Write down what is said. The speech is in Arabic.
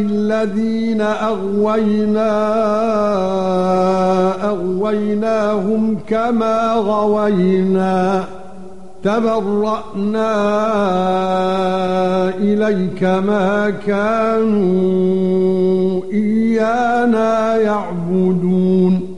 الَّذِينَ أَغْوَيْنَا أَغْوَيْنَاهُمْ كَمَا غَوَيْنَا تَبَرَّأْنَا إِلَيْكَ مَا كَانُوا إِيَّانَا يَعْبُدُونَ